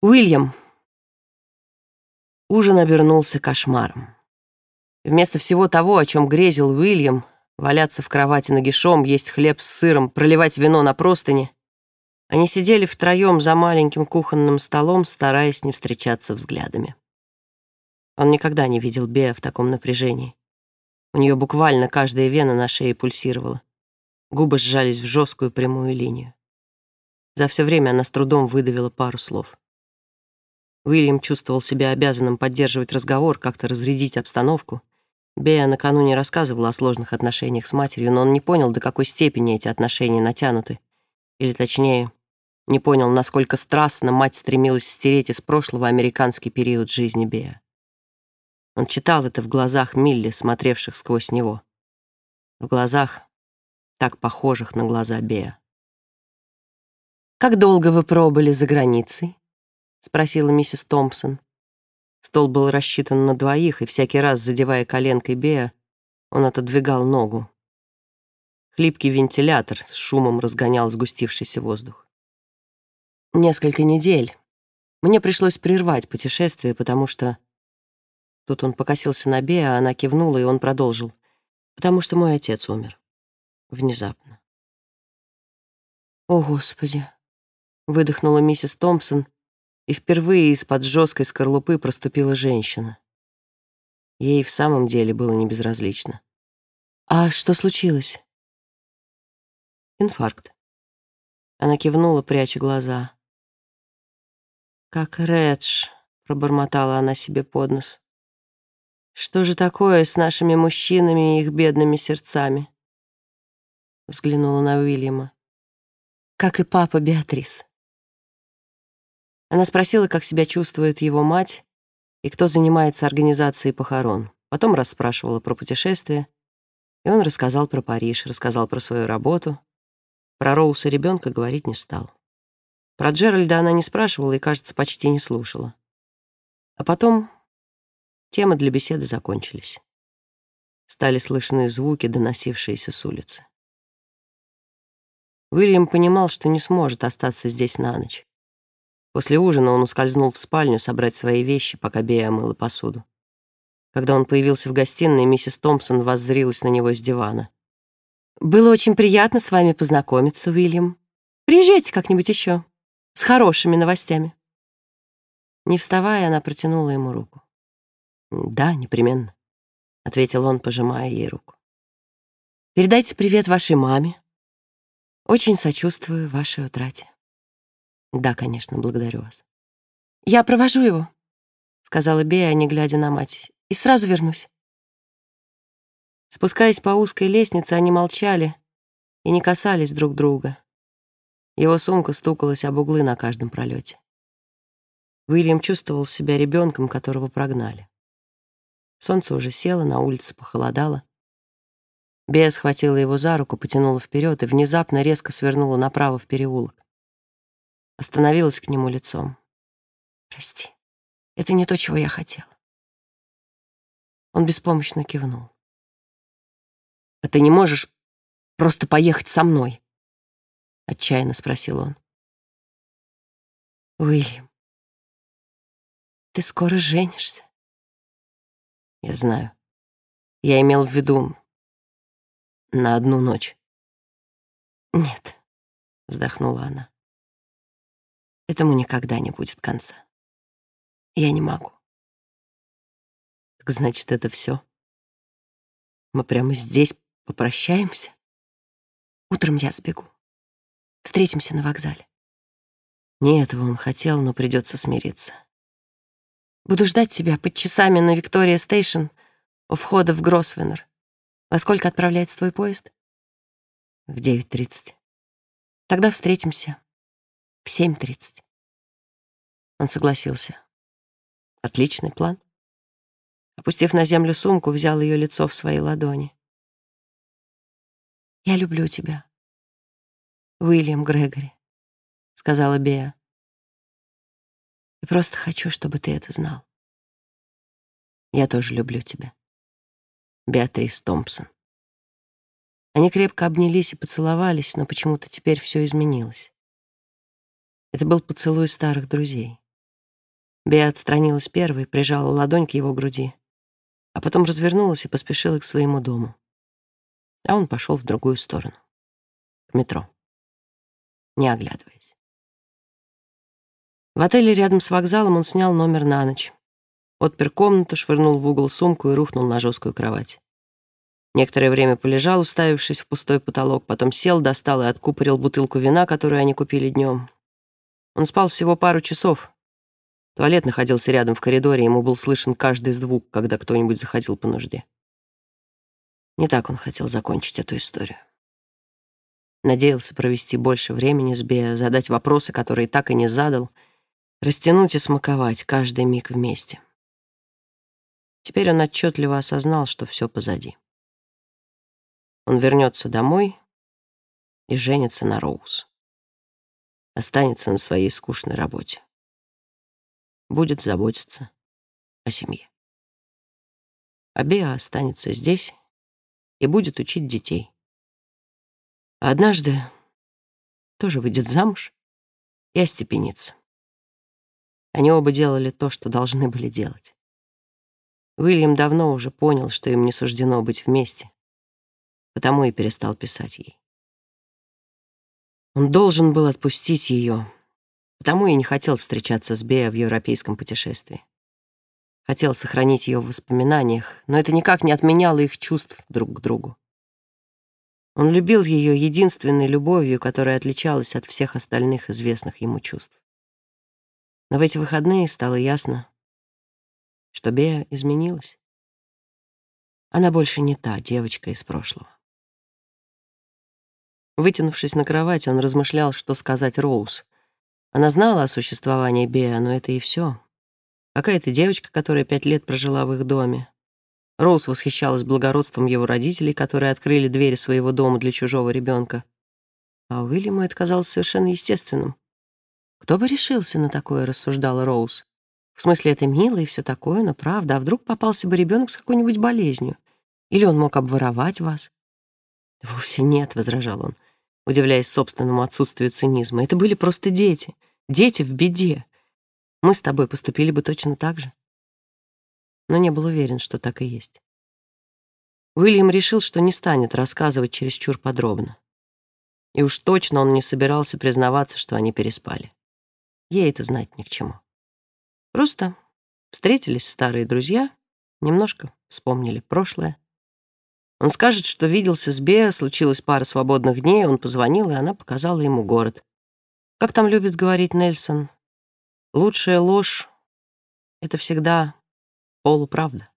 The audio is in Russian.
Уильям. Ужин обернулся кошмаром. Вместо всего того, о чем грезил Уильям, валяться в кровати нагишом, есть хлеб с сыром, проливать вино на простыни, они сидели втроем за маленьким кухонным столом, стараясь не встречаться взглядами. Он никогда не видел Беа в таком напряжении. У нее буквально каждая вена на шее пульсировала. Губы сжались в жесткую прямую линию. За все время она с трудом выдавила пару слов. Уильям чувствовал себя обязанным поддерживать разговор, как-то разрядить обстановку. Бея накануне рассказывала о сложных отношениях с матерью, но он не понял, до какой степени эти отношения натянуты. Или, точнее, не понял, насколько страстно мать стремилась стереть из прошлого американский период жизни Бея. Он читал это в глазах Милли, смотревших сквозь него. В глазах, так похожих на глаза Бея. «Как долго вы пробыли за границей?» — спросила миссис Томпсон. Стол был рассчитан на двоих, и всякий раз, задевая коленкой Бея, он отодвигал ногу. Хлипкий вентилятор с шумом разгонял сгустившийся воздух. Несколько недель. Мне пришлось прервать путешествие, потому что... Тут он покосился на Бея, она кивнула, и он продолжил. Потому что мой отец умер. Внезапно. «О, Господи!» — выдохнула миссис Томпсон, и впервые из-под жесткой скорлупы проступила женщина. Ей в самом деле было небезразлично. «А что случилось?» «Инфаркт». Она кивнула, пряча глаза. «Как Редж», — пробормотала она себе под нос. «Что же такое с нашими мужчинами и их бедными сердцами?» Взглянула на Уильяма. «Как и папа Беатрис». Она спросила, как себя чувствует его мать и кто занимается организацией похорон. Потом расспрашивала про путешествие, и он рассказал про Париж, рассказал про свою работу. Про Роуса ребенка говорить не стал. Про Джеральда она не спрашивала и, кажется, почти не слушала. А потом темы для беседы закончились. Стали слышны звуки, доносившиеся с улицы. Уильям понимал, что не сможет остаться здесь на ночь. После ужина он ускользнул в спальню собрать свои вещи, пока Бея омыла посуду. Когда он появился в гостиной, миссис Томпсон воззрилась на него с дивана. «Было очень приятно с вами познакомиться, Уильям. Приезжайте как-нибудь еще. С хорошими новостями». Не вставая, она протянула ему руку. «Да, непременно», — ответил он, пожимая ей руку. «Передайте привет вашей маме. Очень сочувствую вашей утрате». Да, конечно, благодарю вас. Я провожу его, сказала Бея, не глядя на мать, и сразу вернусь. Спускаясь по узкой лестнице, они молчали и не касались друг друга. Его сумка стукалась об углы на каждом пролете. Уильям чувствовал себя ребенком, которого прогнали. Солнце уже село, на улице похолодало. Бея схватила его за руку, потянула вперед и внезапно резко свернула направо в переулок остановилась к нему лицом. «Прости, это не то, чего я хотела». Он беспомощно кивнул. «А ты не можешь просто поехать со мной?» — отчаянно спросил он. «Уильям, ты скоро женишься?» «Я знаю. Я имел в виду на одну ночь». «Нет», — вздохнула она. Этому никогда не будет конца. Я не могу. Так значит, это все. Мы прямо здесь попрощаемся? Утром я сбегу. Встретимся на вокзале. Не этого он хотел, но придется смириться. Буду ждать тебя под часами на Виктория Стейшн у входа в Гросвеннер. Во сколько отправляется твой поезд? В 9.30. Тогда встретимся в 7.30. Он согласился. Отличный план. Опустив на землю сумку, взял ее лицо в свои ладони. «Я люблю тебя, Уильям Грегори», — сказала Беа. «И просто хочу, чтобы ты это знал. Я тоже люблю тебя, Беатрис Томпсон». Они крепко обнялись и поцеловались, но почему-то теперь все изменилось. Это был поцелуй старых друзей. Беа отстранилась первой, прижала ладонь к его груди, а потом развернулась и поспешила к своему дому. А он пошел в другую сторону, к метро, не оглядываясь. В отеле рядом с вокзалом он снял номер на ночь. Отпер комнату, швырнул в угол сумку и рухнул на жесткую кровать. Некоторое время полежал, уставившись в пустой потолок, потом сел, достал и откупорил бутылку вина, которую они купили днем. Он спал всего пару часов. Туалет находился рядом в коридоре, ему был слышен каждый звук, когда кто-нибудь заходил по нужде. Не так он хотел закончить эту историю. Надеялся провести больше времени с Беа, задать вопросы, которые так и не задал, растянуть и смаковать каждый миг вместе. Теперь он отчетливо осознал, что все позади. Он вернется домой и женится на Роуз. Останется на своей скучной работе. Будет заботиться о семье. А Беа останется здесь и будет учить детей. А однажды тоже выйдет замуж и остепенится. Они оба делали то, что должны были делать. Уильям давно уже понял, что им не суждено быть вместе, потому и перестал писать ей. Он должен был отпустить ее, потому и не хотел встречаться с Беа в европейском путешествии. Хотел сохранить ее в воспоминаниях, но это никак не отменяло их чувств друг к другу. Он любил ее единственной любовью, которая отличалась от всех остальных известных ему чувств. Но в эти выходные стало ясно, что Беа изменилась. Она больше не та девочка из прошлого. Вытянувшись на кровать, он размышлял, что сказать Роуз. Она знала о существовании Беа, но это и все. Какая-то девочка, которая пять лет прожила в их доме. Роуз восхищалась благородством его родителей, которые открыли двери своего дома для чужого ребенка. А Уильяму это казалось совершенно естественным. Кто бы решился на такое, рассуждала Роуз. В смысле, это мило и все такое, но правда, а вдруг попался бы ребенок с какой-нибудь болезнью? Или он мог обворовать вас? «Вовсе нет», — возражал он удивляясь собственному отсутствию цинизма. Это были просто дети. Дети в беде. Мы с тобой поступили бы точно так же. Но не был уверен, что так и есть. Уильям решил, что не станет рассказывать чересчур подробно. И уж точно он не собирался признаваться, что они переспали. Ей это знать ни к чему. Просто встретились старые друзья, немножко вспомнили прошлое, он скажет, что виделся с Беа, случилась пара свободных дней, он позвонил, и она показала ему город. Как там любит говорить Нельсон, лучшая ложь — это всегда полуправда.